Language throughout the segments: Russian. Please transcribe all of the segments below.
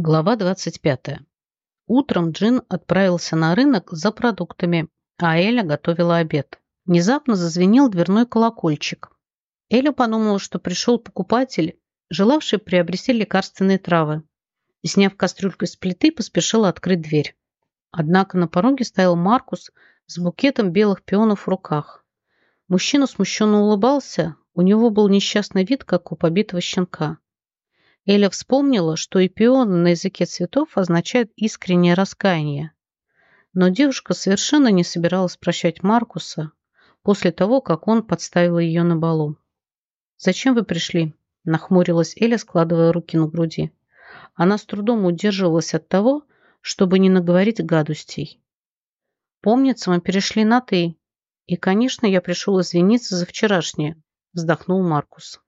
Глава 25. Утром Джин отправился на рынок за продуктами, а Эля готовила обед. Внезапно зазвенел дверной колокольчик. Эля подумала, что пришел покупатель, желавший приобрести лекарственные травы. И, сняв кастрюльку из плиты, поспешила открыть дверь. Однако на пороге стоял Маркус с букетом белых пионов в руках. Мужчина смущенно улыбался, у него был несчастный вид, как у побитого щенка. Эля вспомнила, что и пионы на языке цветов означают искреннее раскаяние. Но девушка совершенно не собиралась прощать Маркуса после того, как он подставил ее на балу. «Зачем вы пришли?» – нахмурилась Эля, складывая руки на груди. Она с трудом удерживалась от того, чтобы не наговорить гадостей. «Помнится, мы перешли на «ты», и, конечно, я пришел извиниться за вчерашнее», – вздохнул Маркус.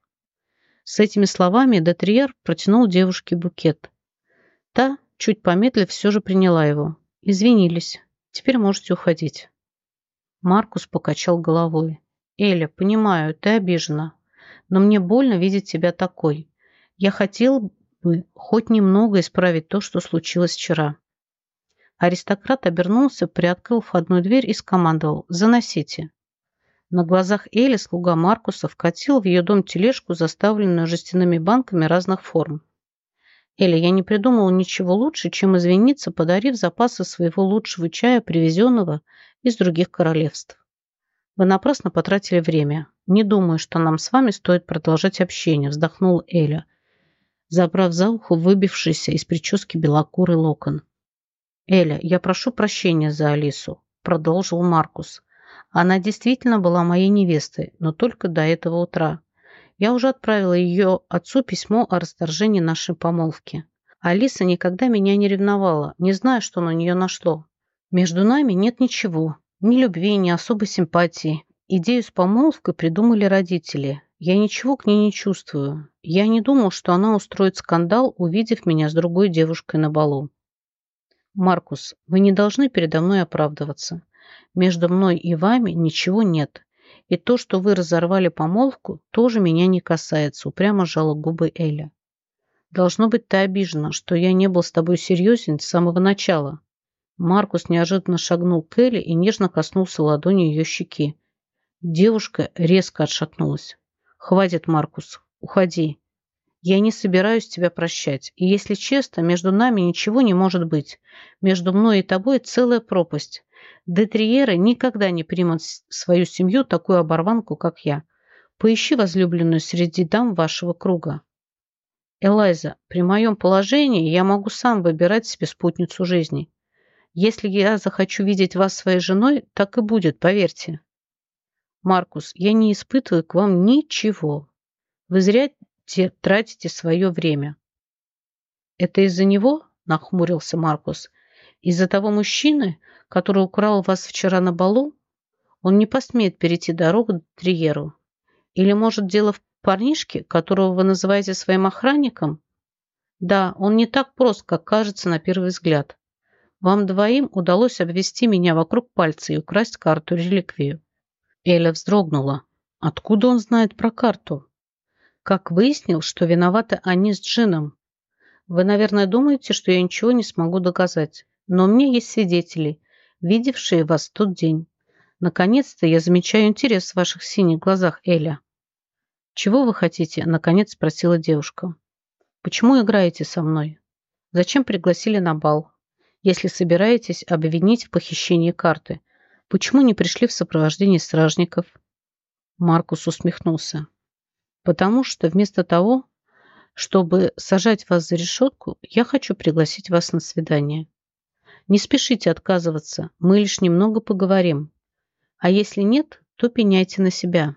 С этими словами Детриер протянул девушке букет. Та, чуть помедлив, все же приняла его. «Извинились. Теперь можете уходить». Маркус покачал головой. «Эля, понимаю, ты обижена, но мне больно видеть тебя такой. Я хотел бы хоть немного исправить то, что случилось вчера». Аристократ обернулся, приоткрыл входную дверь и скомандовал «Заносите». На глазах Эли слуга Маркуса вкатил в ее дом тележку, заставленную жестяными банками разных форм. Эля, я не придумала ничего лучше, чем извиниться, подарив запасы своего лучшего чая, привезенного из других королевств. Вы напрасно потратили время. Не думаю, что нам с вами стоит продолжать общение, вздохнул Эля, забрав за ухо выбившийся из прически белокурый локон. «Эля, я прошу прощения за Алису», – продолжил Маркус. «Она действительно была моей невестой, но только до этого утра. Я уже отправила ее отцу письмо о расторжении нашей помолвки. Алиса никогда меня не ревновала, не знаю, что на нее нашло. Между нами нет ничего, ни любви, ни особой симпатии. Идею с помолвкой придумали родители. Я ничего к ней не чувствую. Я не думал, что она устроит скандал, увидев меня с другой девушкой на балу. «Маркус, вы не должны передо мной оправдываться. Между мной и вами ничего нет. И то, что вы разорвали помолвку, тоже меня не касается», упрямо сжала губы Эля. «Должно быть, ты обижена, что я не был с тобой серьезен с самого начала». Маркус неожиданно шагнул к Эле и нежно коснулся ладонью ее щеки. Девушка резко отшатнулась. «Хватит, Маркус, уходи. Я не собираюсь тебя прощать. И если честно, между нами ничего не может быть. Между мной и тобой целая пропасть. Детриеры никогда не примут свою семью такую оборванку, как я. Поищи возлюбленную среди дам вашего круга. Элайза, при моем положении я могу сам выбирать себе спутницу жизни. Если я захочу видеть вас своей женой, так и будет, поверьте. Маркус, я не испытываю к вам ничего. Вы зря те тратите свое время. Это из-за него? Нахмурился Маркус. Из-за того мужчины, который украл вас вчера на балу? Он не посмеет перейти дорогу к Триеру. Или, может, дело в парнишке, которого вы называете своим охранником? Да, он не так прост, как кажется на первый взгляд. Вам двоим удалось обвести меня вокруг пальца и украсть карту-реликвию. Эля вздрогнула. Откуда он знает про карту? Как выяснил, что виноваты они с Джином. Вы, наверное, думаете, что я ничего не смогу доказать. Но у меня есть свидетели, видевшие вас в тот день. Наконец-то я замечаю интерес в ваших синих глазах, Эля. «Чего вы хотите?» – наконец спросила девушка. «Почему играете со мной? Зачем пригласили на бал? Если собираетесь обвинить в похищении карты, почему не пришли в сопровождении стражников?» Маркус усмехнулся. Потому что вместо того, чтобы сажать вас за решетку, я хочу пригласить вас на свидание. Не спешите отказываться, мы лишь немного поговорим. А если нет, то пеняйте на себя.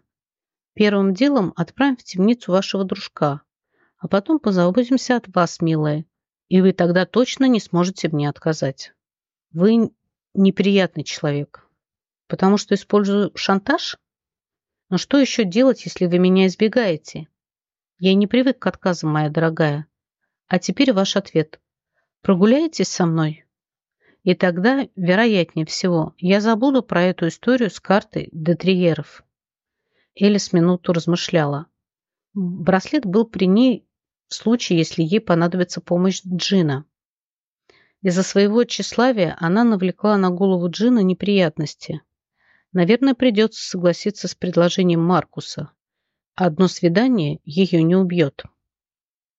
Первым делом отправим в темницу вашего дружка, а потом позаботимся от вас, милая, и вы тогда точно не сможете мне отказать. Вы неприятный человек, потому что использую шантаж? Но что еще делать, если вы меня избегаете? Я не привык к отказам, моя дорогая. А теперь ваш ответ. Прогуляетесь со мной? И тогда, вероятнее всего, я забуду про эту историю с картой Детриеров. Элис минуту размышляла. Браслет был при ней в случае, если ей понадобится помощь Джина. Из-за своего тщеславия она навлекла на голову Джина неприятности. Наверное, придется согласиться с предложением Маркуса. Одно свидание ее не убьет.